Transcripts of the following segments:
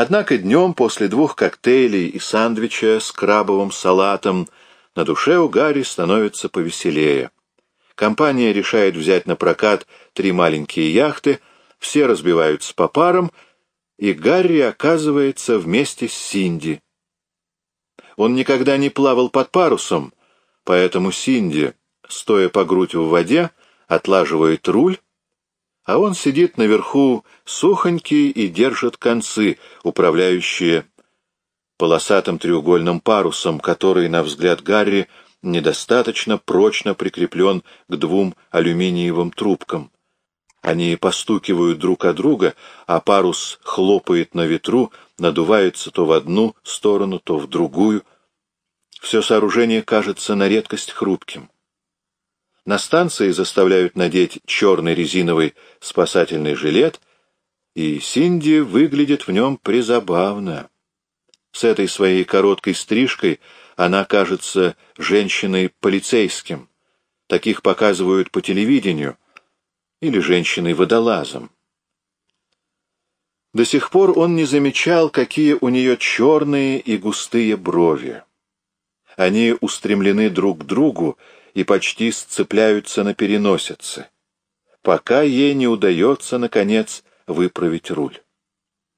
Однако днем после двух коктейлей и сандвича с крабовым салатом на душе у Гарри становится повеселее. Компания решает взять на прокат три маленькие яхты, все разбиваются по парам, и Гарри оказывается вместе с Синди. Он никогда не плавал под парусом, поэтому Синди, стоя по грудь в воде, отлаживает руль, а он сидит наверху сухонький и держит концы, управляющие полосатым треугольным парусом, который, на взгляд Гарри, недостаточно прочно прикреплен к двум алюминиевым трубкам. Они постукивают друг о друга, а парус хлопает на ветру, надувается то в одну сторону, то в другую. Все сооружение кажется на редкость хрупким. На станции заставляют надеть черный резиновый спасательный жилет, и Синди выглядит в нем призабавно. С этой своей короткой стрижкой она кажется женщиной-полицейским. Таких показывают по телевидению. Или женщиной-водолазом. До сих пор он не замечал, какие у нее черные и густые брови. Они устремлены друг к другу и почти сцепляются на переносице, пока ей не удается, наконец, выправить руль.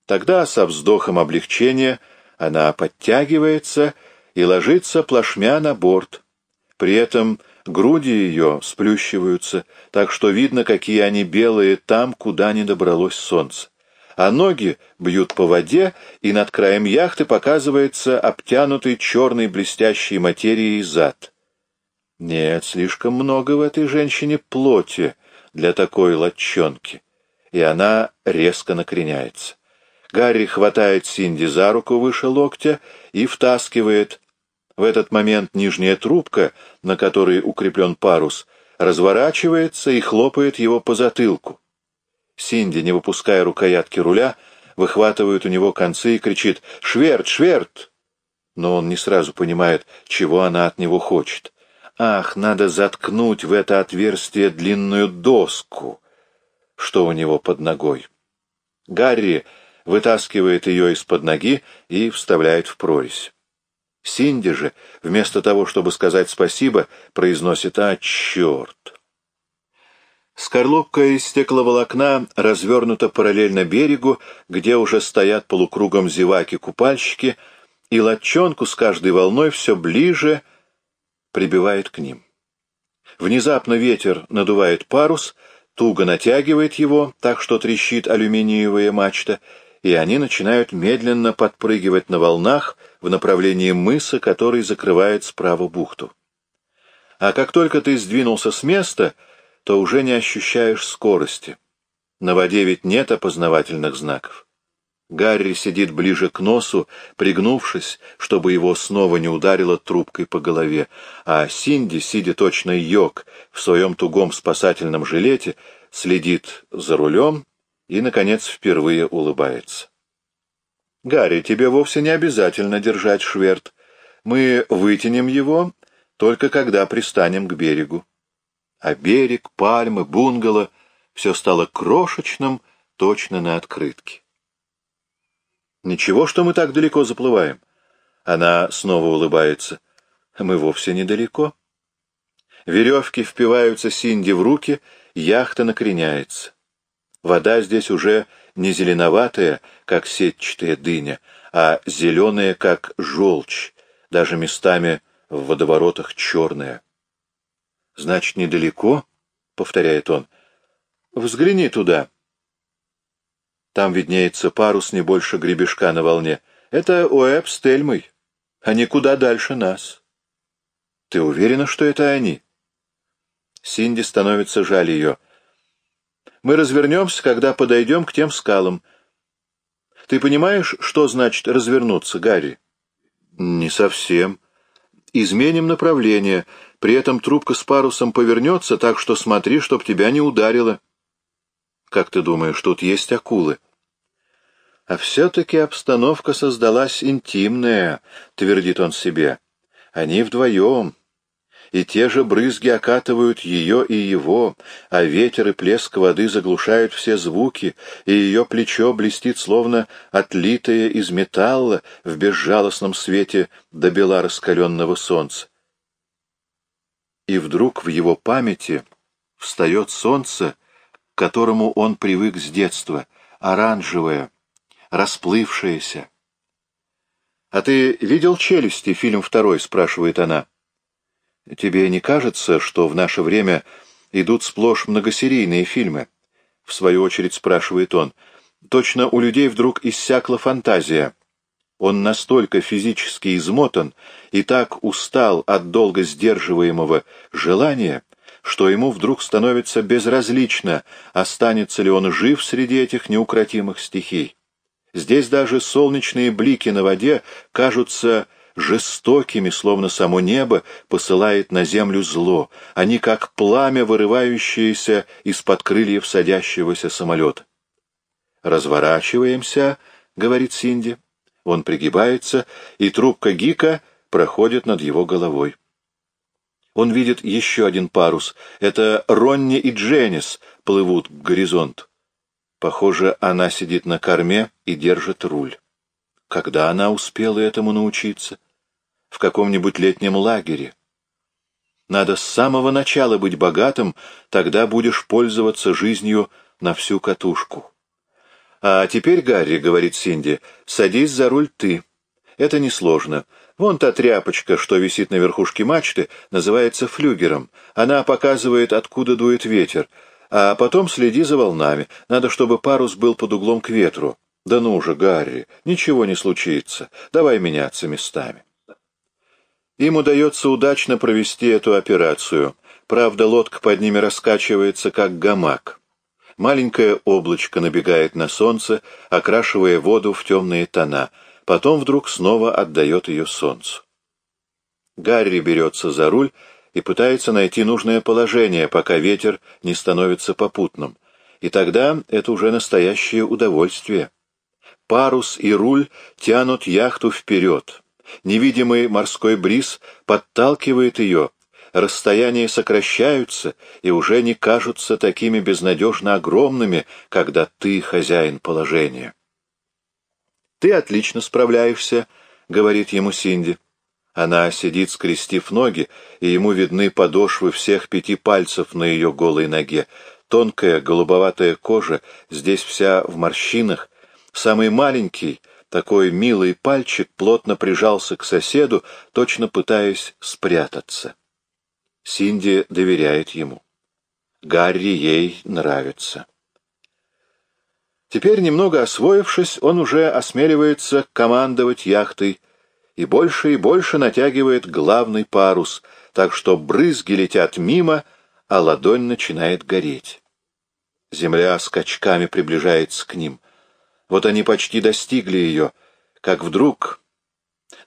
Тогда со вздохом облегчения она подтягивается и ложится плашмя на борт. При этом груди ее сплющиваются, так что видно, какие они белые там, куда не добралось солнце. А ноги бьют по воде, и над краем яхты показывается обтянутый черной блестящей материей зад. Нет, слишком много в этой женщине плоти для такой латчонки, и она резко накреняется. Гарри хватает Синди за руку выше локтя и втаскивает. В этот момент нижняя трубка, на которой укреплен парус, разворачивается и хлопает его по затылку. Синди, не выпуская рукоятки руля, выхватывает у него концы и кричит «Шверт! Шверт!» Но он не сразу понимает, чего она от него хочет. Ах, надо заткнуть в это отверстие длинную доску, что у него под ногой. Гарри вытаскивает ее из-под ноги и вставляет в прорезь. Синди же, вместо того, чтобы сказать спасибо, произносит «А, черт!». Скорлупка из стекловолокна развернута параллельно берегу, где уже стоят полукругом зеваки-купальщики, и лодчонку с каждой волной все ближе прибивает к ним. Внезапно ветер надувает парус, туго натягивает его, так что трещит алюминиевая мачта, и они начинают медленно подпрыгивать на волнах в направлении мыса, который закрывает справа бухту. А как только ты сдвинулся с места, то уже не ощущаешь скорости. На воде ведь нет опознавательных знаков. Гарри сидит ближе к носу, пригнувшись, чтобы его снова не ударило трубкой по голове, а Синди, сидя точно йог в своем тугом спасательном жилете, следит за рулем и, наконец, впервые улыбается. «Гарри, тебе вовсе не обязательно держать шверт. Мы вытянем его, только когда пристанем к берегу». А берег, пальмы, бунгало — все стало крошечным, точно на открытке. «Ничего, что мы так далеко заплываем». Она снова улыбается. «Мы вовсе недалеко». Веревки впиваются Синди в руки, яхта накреняется. Вода здесь уже не зеленоватая, как сетчатая дыня, а зеленая, как желчь, даже местами в водоворотах черная. «Значит, недалеко?» — повторяет он. «Взгляни туда». Там виднеется парус не больше гребешка на волне. Это Уэб с Тельмой. Они куда дальше нас. Ты уверена, что это они? Синди становится жаль ее. Мы развернемся, когда подойдем к тем скалам. Ты понимаешь, что значит развернуться, Гарри? Не совсем. Изменим направление. При этом трубка с парусом повернется, так что смотри, чтоб тебя не ударило. Как ты думаешь, тут есть акулы? А все-таки обстановка создалась интимная, твердит он себе. Они вдвоем. и те же брызги окатывают ее и его, а ветер и плеск воды заглушают все звуки, и ее плечо блестит, словно отлитое из металла в безжалостном свете до бела раскаленного солнца. И вдруг в его памяти встает солнце, которому он привык с детства, оранжевое, расплывшееся. «А ты видел «Челюсти», фильм второй?» — спрашивает она. Тебе не кажется, что в наше время идут сплошь многосерийные фильмы? В свою очередь спрашивает он. Точно у людей вдруг иссякла фантазия. Он настолько физически измотан и так устал от долго сдерживаемого желания, что ему вдруг становится безразлично, останется ли он жив среди этих неукротимых стихий. Здесь даже солнечные блики на воде кажутся жестокими, словно само небо посылает на землю зло. Они как пламя, вырывающееся из-под крыльев садящегося самолета. «Разворачиваемся», — говорит Синди. Он пригибается, и трубка Гика проходит над его головой. Он видит еще один парус. Это Ронни и Дженнис плывут к горизонту. Похоже, она сидит на корме и держит руль. Когда она успела этому научиться? В каком-нибудь летнем лагере. Надо с самого начала быть богатым, тогда будешь пользоваться жизнью на всю катушку. «А теперь, Гарри, — говорит Синди, — садись за руль ты. Это несложно. Вон та тряпочка, что висит на верхушке мачты, называется флюгером. Она показывает, откуда дует ветер. А потом следи за волнами. Надо, чтобы парус был под углом к ветру. «Да ну же, Гарри, ничего не случится. Давай меняться местами». Им удается удачно провести эту операцию. Правда, лодка под ними раскачивается, как гамак. Маленькое облачко набегает на солнце, окрашивая воду в темные тона, потом вдруг снова отдает ее солнцу. Гарри берется за руль и пытается найти нужное положение, пока ветер не становится попутным. И тогда это уже настоящее удовольствие. Парус и руль тянут яхту вперед. Невидимый морской бриз подталкивает ее. Расстояния сокращаются и уже не кажутся такими безнадежно огромными, когда ты хозяин положения. «Ты отлично справляешься», — говорит ему Синди. Она сидит, скрестив ноги, и ему видны подошвы всех пяти пальцев на ее голой ноге. Тонкая голубоватая кожа здесь вся в морщинах, Самый маленький, такой милый пальчик плотно прижался к соседу, точно пытаясь спрятаться. Синди доверяет ему. Гарри ей нравится. Теперь, немного освоившись, он уже осмеливается командовать яхтой и больше и больше натягивает главный парус, так что брызги летят мимо, а ладонь начинает гореть. Земля скачками приближается к ним — вот они почти достигли ее, как вдруг,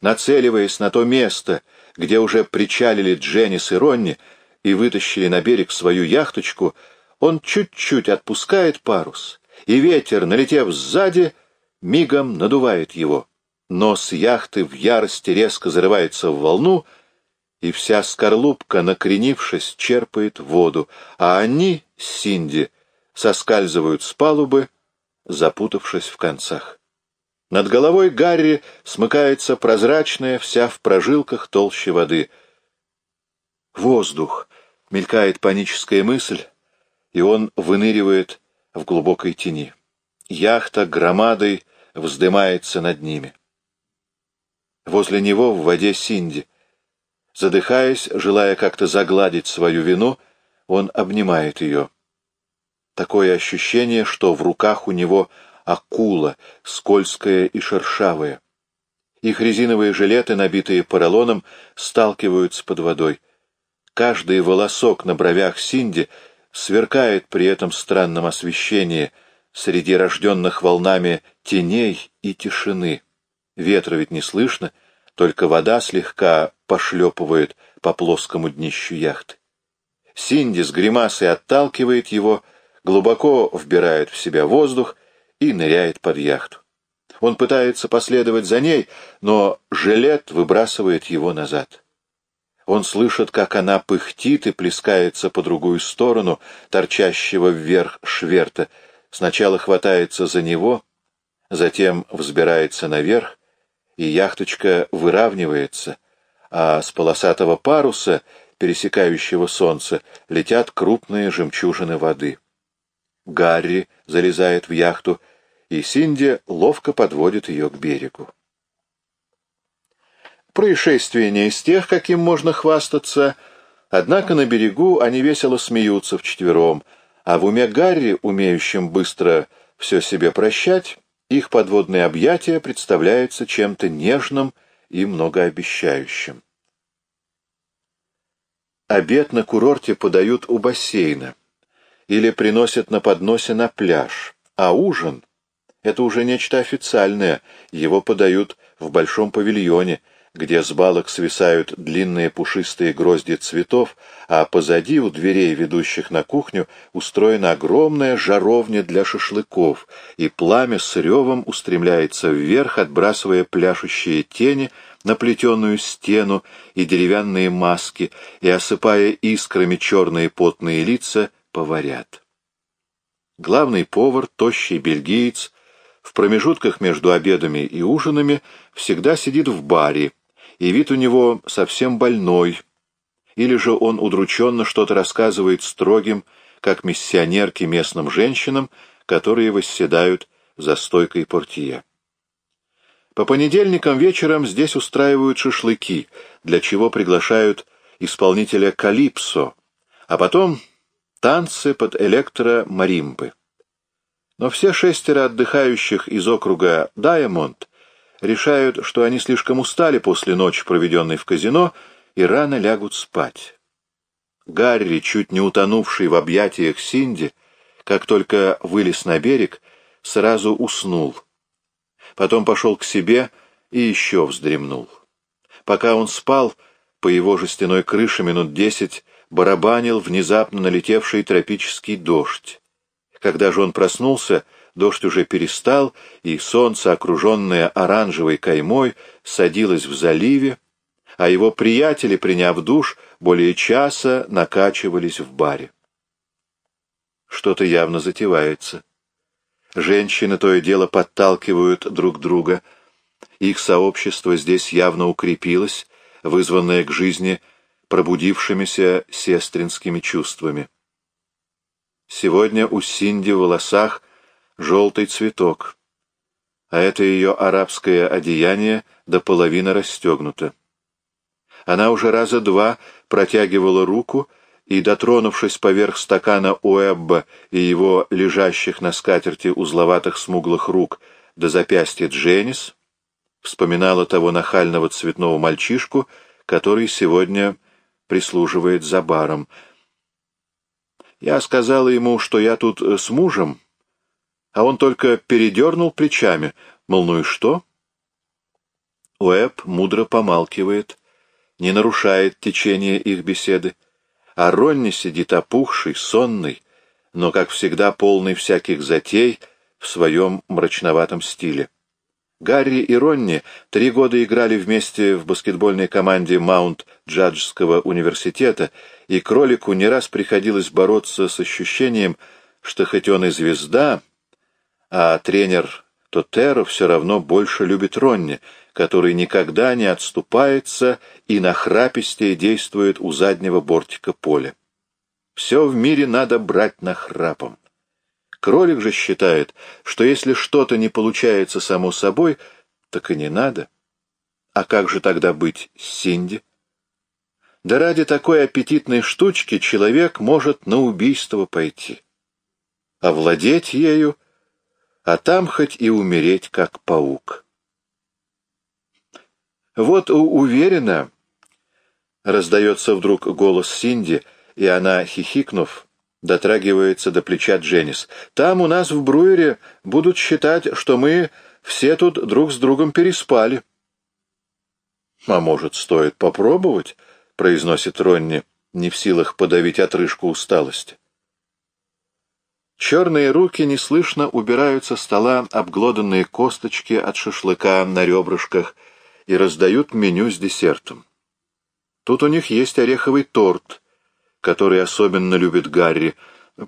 нацеливаясь на то место, где уже причалили Дженнис и Ронни и вытащили на берег свою яхточку, он чуть-чуть отпускает парус, и ветер, налетев сзади, мигом надувает его. Нос яхты в ярости резко зарывается в волну, и вся скорлупка, накренившись, черпает воду, а они, Синди, соскальзывают с палубы, запутавшись в концах. Над головой Гарри смыкается прозрачная, вся в прожилках толще воды. «Воздух!» — мелькает паническая мысль, и он выныривает в глубокой тени. Яхта громадой вздымается над ними. Возле него в воде Синди. Задыхаясь, желая как-то загладить свою вину, он обнимает ее. Такое ощущение, что в руках у него акула, скользкая и шершавая. Их резиновые жилеты, набитые поролоном, сталкиваются под водой. Каждый волосок на бровях Синди сверкает при этом странном освещении среди рожденных волнами теней и тишины. Ветра ведь не слышно, только вода слегка пошлепывает по плоскому днищу яхты. Синди с гримасой отталкивает его, глубоко вбирает в себя воздух и ныряет под яхту. Он пытается последовать за ней, но жилет выбрасывает его назад. Он слышит, как она пыхтит и плескается по другую сторону, торчащего вверх шверта. Сначала хватается за него, затем взбирается наверх, и яхточка выравнивается, а с полосатого паруса, пересекающего солнце, летят крупные жемчужины воды. Гарри залезает в яхту, и Синди ловко подводит ее к берегу. Происшествие не из тех, каким можно хвастаться, однако на берегу они весело смеются вчетвером, а в уме Гарри, умеющим быстро все себе прощать, их подводные объятия представляются чем-то нежным и многообещающим. Обед на курорте подают у бассейна или приносят на подносе на пляж, а ужин — это уже нечто официальное, его подают в большом павильоне — где с балок свисают длинные пушистые грозди цветов, а позади, у дверей, ведущих на кухню, устроена огромная жаровня для шашлыков, и пламя с ревом устремляется вверх, отбрасывая пляшущие тени на плетеную стену и деревянные маски, и, осыпая искрами черные потные лица, поварят. Главный повар, тощий бельгиец, в промежутках между обедами и ужинами всегда сидит в баре, и вид у него совсем больной, или же он удрученно что-то рассказывает строгим, как миссионерки местным женщинам, которые восседают за стойкой портье. По понедельникам вечером здесь устраивают шашлыки, для чего приглашают исполнителя калипсо, а потом танцы под электромаримбы. Но все шестеро отдыхающих из округа Даймонд решают, что они слишком устали после ночи, проведенной в казино, и рано лягут спать. Гарри, чуть не утонувший в объятиях Синди, как только вылез на берег, сразу уснул. Потом пошел к себе и еще вздремнул. Пока он спал, по его жестяной крыше минут десять барабанил внезапно налетевший тропический дождь. Когда же он проснулся, Дождь уже перестал, и солнце, окруженное оранжевой каймой, садилось в заливе, а его приятели, приняв душ, более часа накачивались в баре. Что-то явно затевается. Женщины то и дело подталкивают друг друга. Их сообщество здесь явно укрепилось, вызванное к жизни пробудившимися сестринскими чувствами. Сегодня у Синди в волосах желтый цветок, а это ее арабское одеяние до половины расстегнуто. Она уже раза два протягивала руку и, дотронувшись поверх стакана Уэбба и его лежащих на скатерти узловатых смуглых рук до запястья Дженнис, вспоминала того нахального цветного мальчишку, который сегодня прислуживает за баром. Я сказала ему, что я тут с мужем, а он только передернул плечами, мол, ну и что? Уэб мудро помалкивает, не нарушает течение их беседы, а Ронни сидит опухший, сонный, но, как всегда, полный всяких затей в своем мрачноватом стиле. Гарри и Ронни три года играли вместе в баскетбольной команде Маунт-Джаджского университета, и кролику не раз приходилось бороться с ощущением, что хоть он и звезда, а тренер Тотеро все равно больше любит Ронни, который никогда не отступается и нахрапистее действует у заднего бортика поля. Все в мире надо брать нахрапом. Кролик же считает, что если что-то не получается само собой, так и не надо. А как же тогда быть с Синди? Да ради такой аппетитной штучки человек может на убийство пойти. Овладеть ею а там хоть и умереть, как паук. Вот уверена, раздается вдруг голос Синди, и она, хихикнув, дотрагивается до плеча Дженнис. Там у нас в Бруере будут считать, что мы все тут друг с другом переспали. — А может, стоит попробовать? — произносит Ронни, не в силах подавить отрыжку усталости. Черные руки неслышно убирают со стола обглоданные косточки от шашлыка на ребрышках и раздают меню с десертом. Тут у них есть ореховый торт, который особенно любит Гарри.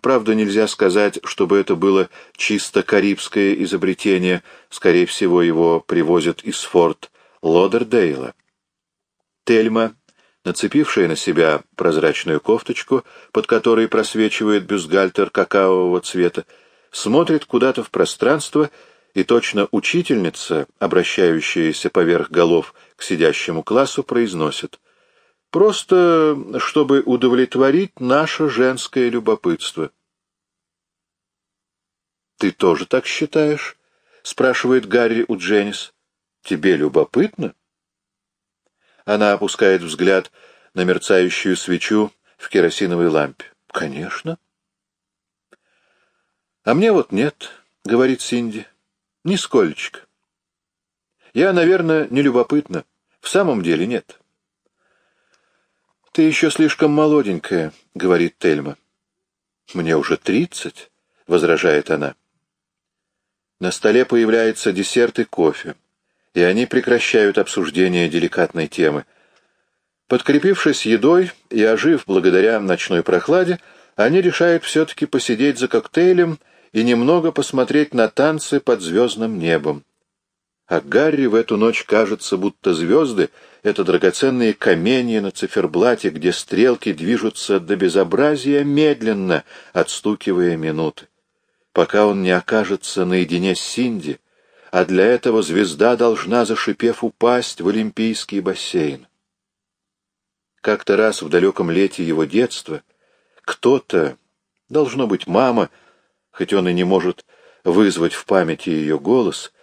Правда, нельзя сказать, чтобы это было чисто карибское изобретение. Скорее всего, его привозят из форт Лодердейла. Тельма, нацепившая на себя прозрачную кофточку, под которой просвечивает бюстгальтер какаового цвета, смотрит куда-то в пространство, и точно учительница, обращающаяся поверх голов к сидящему классу, произносит «Просто, чтобы удовлетворить наше женское любопытство». «Ты тоже так считаешь?» — спрашивает Гарри у Дженнис. «Тебе любопытно?» Она опускает взгляд на мерцающую свечу в керосиновой лампе. «Конечно». «А мне вот нет», — говорит Синди. «Нисколечко. Я, наверное, не любопытна. В самом деле нет». «Ты еще слишком молоденькая», — говорит Тельма. «Мне уже тридцать», — возражает она. На столе появляется десерт и кофе, и они прекращают обсуждение деликатной темы. Подкрепившись едой и ожив благодаря ночной прохладе, они решают все-таки посидеть за коктейлем и немного посмотреть на танцы под звездным небом. А Гарри в эту ночь кажется, будто звезды — это драгоценные каменья на циферблате, где стрелки движутся до безобразия медленно, отстукивая минуты. Пока он не окажется наедине с Синди, а для этого звезда должна, зашипев, упасть в Олимпийский бассейн. Как-то раз в далеком лете его детства кто-то, должно быть мама, — хоть он и не может вызвать в памяти ее голос,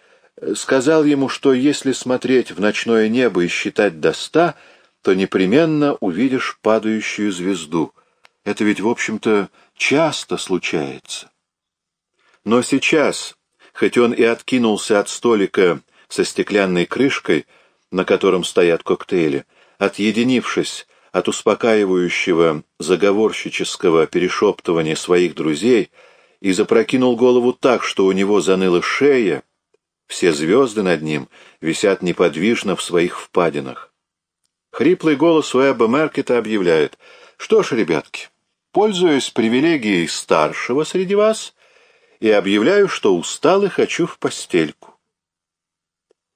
сказал ему, что если смотреть в ночное небо и считать до ста, то непременно увидишь падающую звезду. Это ведь, в общем-то, часто случается. Но сейчас, хоть он и откинулся от столика со стеклянной крышкой, на котором стоят коктейли, отъединившись от успокаивающего заговорщического перешептывания своих друзей, и запрокинул голову так, что у него заныла шея, все звезды над ним висят неподвижно в своих впадинах. Хриплый голос Уэба Меркета объявляет, «Что ж, ребятки, пользуясь привилегией старшего среди вас, и объявляю, что устал и хочу в постельку».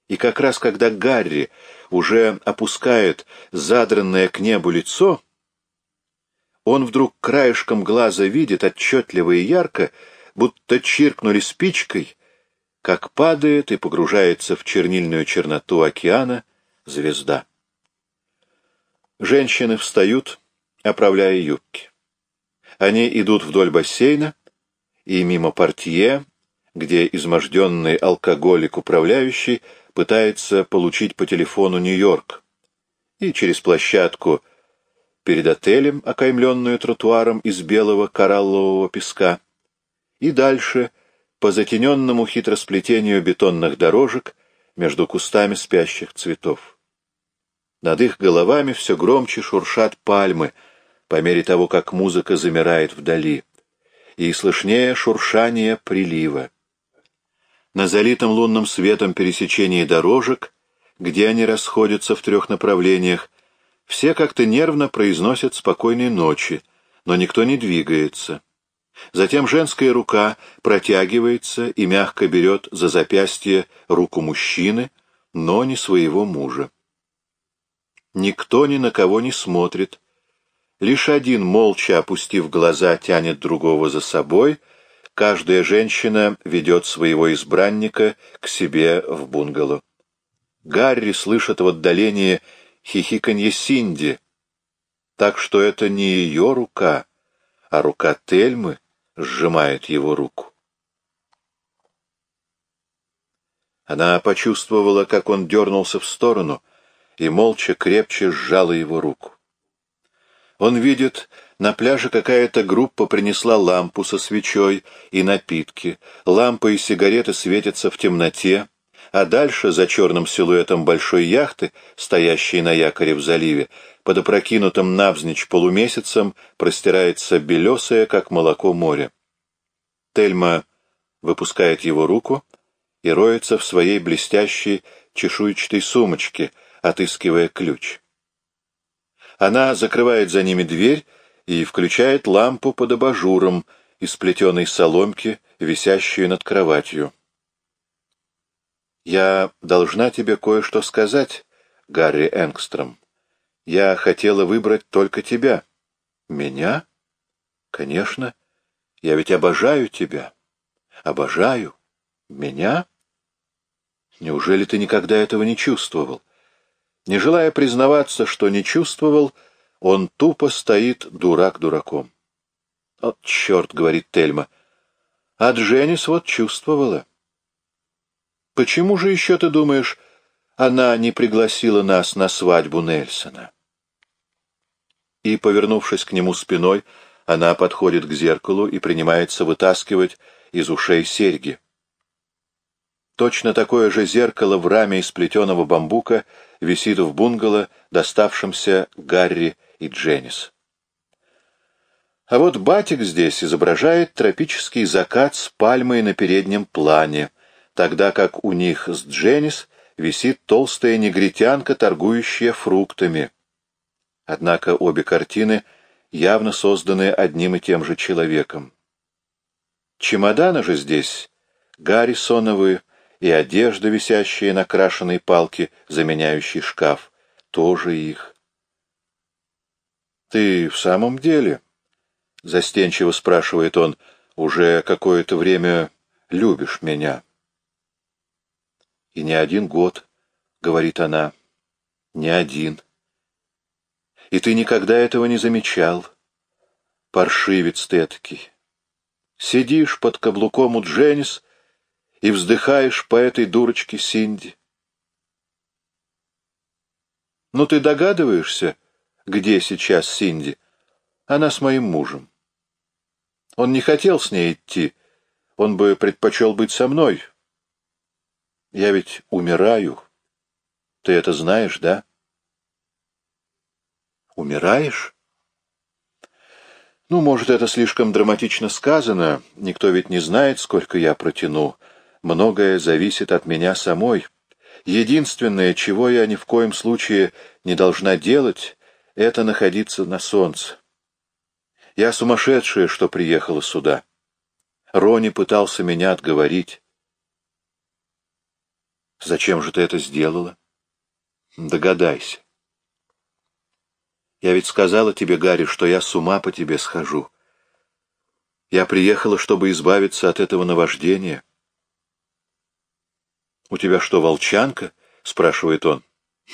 И как раз когда Гарри уже опускает задранное к небу лицо, он вдруг краешком глаза видит отчетливо и ярко, будто чиркнули спичкой, как падает и погружается в чернильную черноту океана звезда. Женщины встают, оправляя юбки. Они идут вдоль бассейна и мимо портье, где изможденный алкоголик-управляющий пытается получить по телефону Нью-Йорк, и через площадку перед отелем, окаймленную тротуаром из белого кораллового песка, и дальше по затененному хитросплетению бетонных дорожек между кустами спящих цветов. Над их головами все громче шуршат пальмы, по мере того, как музыка замирает вдали, и слышнее шуршание прилива. На залитом лунным светом пересечении дорожек, где они расходятся в трех направлениях, все как-то нервно произносят «спокойной ночи», но никто не двигается. Затем женская рука протягивается и мягко берет за запястье руку мужчины, но не своего мужа. Никто ни на кого не смотрит. Лишь один, молча опустив глаза, тянет другого за собой. Каждая женщина ведет своего избранника к себе в бунгало. Гарри слышит в отдалении хихиканье Синди, так что это не ее рука, а рука Тельмы сжимает его руку. Она почувствовала, как он дернулся в сторону, и молча крепче сжала его руку. Он видит, на пляже какая-то группа принесла лампу со свечой и напитки. Лампа и сигареты светятся в темноте, а дальше, за черным силуэтом большой яхты, стоящей на якоре в заливе, под опрокинутым навзничь полумесяцем простирается белесое, как молоко море. Тельма выпускает его руку и роется в своей блестящей чешуйчатой сумочке, отыскивая ключ. Она закрывает за ними дверь и включает лампу под абажуром из плетеной соломки, висящую над кроватью. «Я должна тебе кое-что сказать, Гарри Энгстром. Я хотела выбрать только тебя». «Меня?» «Конечно. Я ведь обожаю тебя. Обожаю. Меня?» «Неужели ты никогда этого не чувствовал?» Не желая признаваться, что не чувствовал, он тупо стоит дурак дураком. «От черт!» — говорит Тельма. «А Дженнис вот чувствовала». «Почему же еще, ты думаешь, она не пригласила нас на свадьбу Нельсона?» И, повернувшись к нему спиной, она подходит к зеркалу и принимается вытаскивать из ушей серьги. Точно такое же зеркало в раме из плетеного бамбука висит в бунгало, доставшемся Гарри и Дженнис. А вот батик здесь изображает тропический закат с пальмой на переднем плане, тогда как у них с Дженнис висит толстая негритянка, торгующая фруктами. Однако обе картины явно созданы одним и тем же человеком. Чемоданы же здесь Гаррисоновые, и одежда, висящая на крашеной палке, заменяющей шкаф, тоже их. «Ты в самом деле?» — застенчиво спрашивает он. «Уже какое-то время любишь меня?» «И не один год», — говорит она, — «не один». «И ты никогда этого не замечал, паршивец ты этакий. Сидишь под каблуком у Дженнис и вздыхаешь по этой дурочке Синди. Ну ты догадываешься, где сейчас Синди? Она с моим мужем. Он не хотел с ней идти, он бы предпочел быть со мной. Я ведь умираю. Ты это знаешь, да? Умираешь? Ну, может, это слишком драматично сказано, никто ведь не знает, сколько я протяну. Многое зависит от меня самой. Единственное, чего я ни в коем случае не должна делать, это находиться на солнце. Я сумасшедшая, что приехала сюда. Рони пытался меня отговорить. Зачем же ты это сделала? Догадайся. Я ведь сказала тебе, Гарри, что я с ума по тебе схожу. Я приехала, чтобы избавиться от этого наваждения. «У тебя что, волчанка?» — спрашивает он.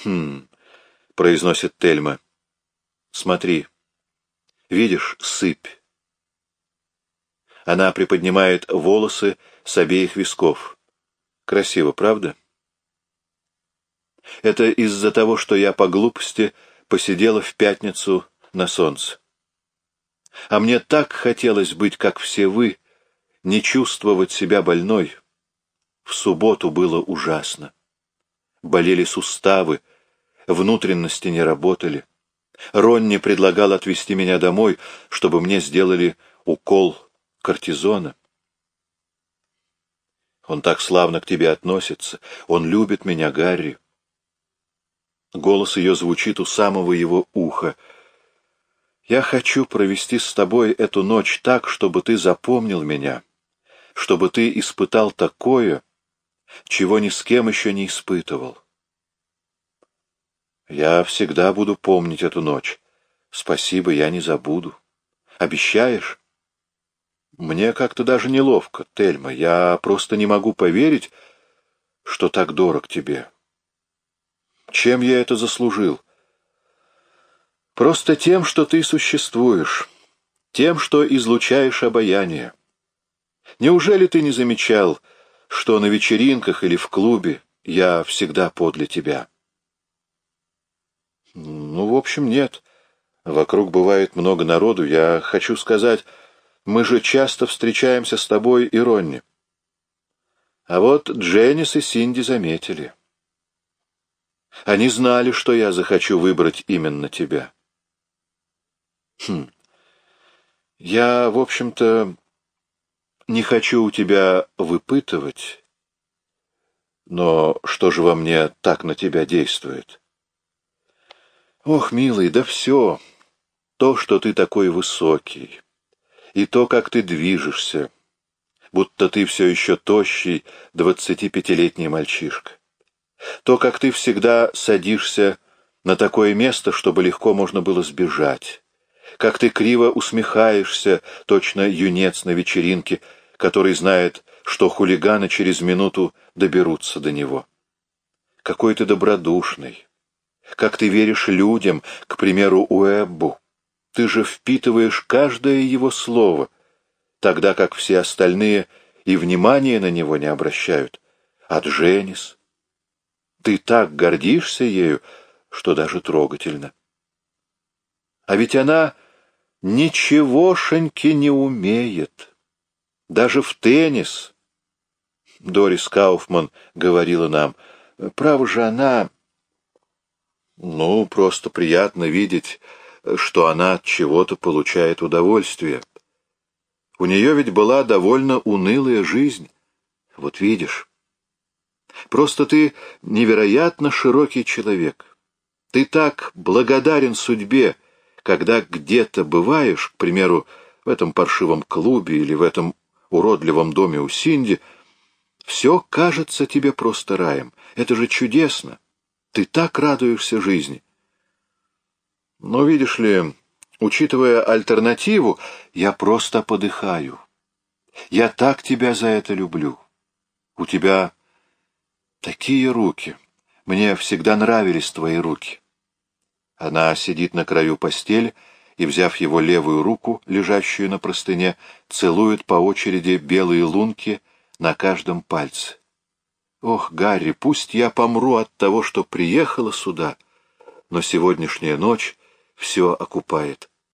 «Хм...» — произносит Тельма. «Смотри. Видишь сыпь?» Она приподнимает волосы с обеих висков. Красиво, правда? Это из-за того, что я по глупости посидела в пятницу на солнце. А мне так хотелось быть, как все вы, не чувствовать себя больной. В субботу было ужасно. Болели суставы, внутренности не работали. Ронни предлагал отвезти меня домой, чтобы мне сделали укол кортизона. Он так славно к тебе относится. Он любит меня, Гарри. Голос ее звучит у самого его уха. Я хочу провести с тобой эту ночь так, чтобы ты запомнил меня, чтобы ты испытал такое, чего ни с кем еще не испытывал. Я всегда буду помнить эту ночь. Спасибо, я не забуду. Обещаешь? Мне как-то даже неловко, Тельма. Я просто не могу поверить, что так дорог тебе. Чем я это заслужил? Просто тем, что ты существуешь, тем, что излучаешь обаяние. Неужели ты не замечал, что на вечеринках или в клубе я всегда подле тебя. Ну, в общем, нет. Вокруг бывает много народу. Я хочу сказать, мы же часто встречаемся с тобой и Ронни. А вот Дженнис и Синди заметили. Они знали, что я захочу выбрать именно тебя. Хм. Я, в общем-то, не хочу у тебя выпытывать, но что же во мне так на тебя действует? Ох, милый, да все. То, что ты такой высокий, и то, как ты движешься, будто ты все еще тощий двадцатипятилетний мальчишка. То, как ты всегда садишься на такое место, чтобы легко можно было сбежать. Как ты криво усмехаешься, точно юнец на вечеринке, который знает, что хулиганы через минуту доберутся до него. Какой ты добродушный. Как ты веришь людям, к примеру, Уэббу. Ты же впитываешь каждое его слово, тогда как все остальные и внимания на него не обращают. А Дженнис? Ты так гордишься ею, что даже трогательно. А ведь она ничегошеньки не умеет. Даже в теннис. Дорис Кауфман говорила нам, право же она... Ну, просто приятно видеть, что она от чего-то получает удовольствие. У нее ведь была довольно унылая жизнь. Вот видишь. Просто ты невероятно широкий человек. Ты так благодарен судьбе, когда где-то бываешь, к примеру, в этом паршивом клубе или в этом уродливом доме у Синди, все кажется тебе просто раем. Это же чудесно. Ты так радуешься жизни. Но, видишь ли, учитывая альтернативу, я просто подыхаю. Я так тебя за это люблю. У тебя такие руки. Мне всегда нравились твои руки. Она сидит на краю постели и, взяв его левую руку, лежащую на простыне, целует по очереди белые лунки на каждом пальце. Ох, Гарри, пусть я помру от того, что приехала сюда, но сегодняшняя ночь все окупает.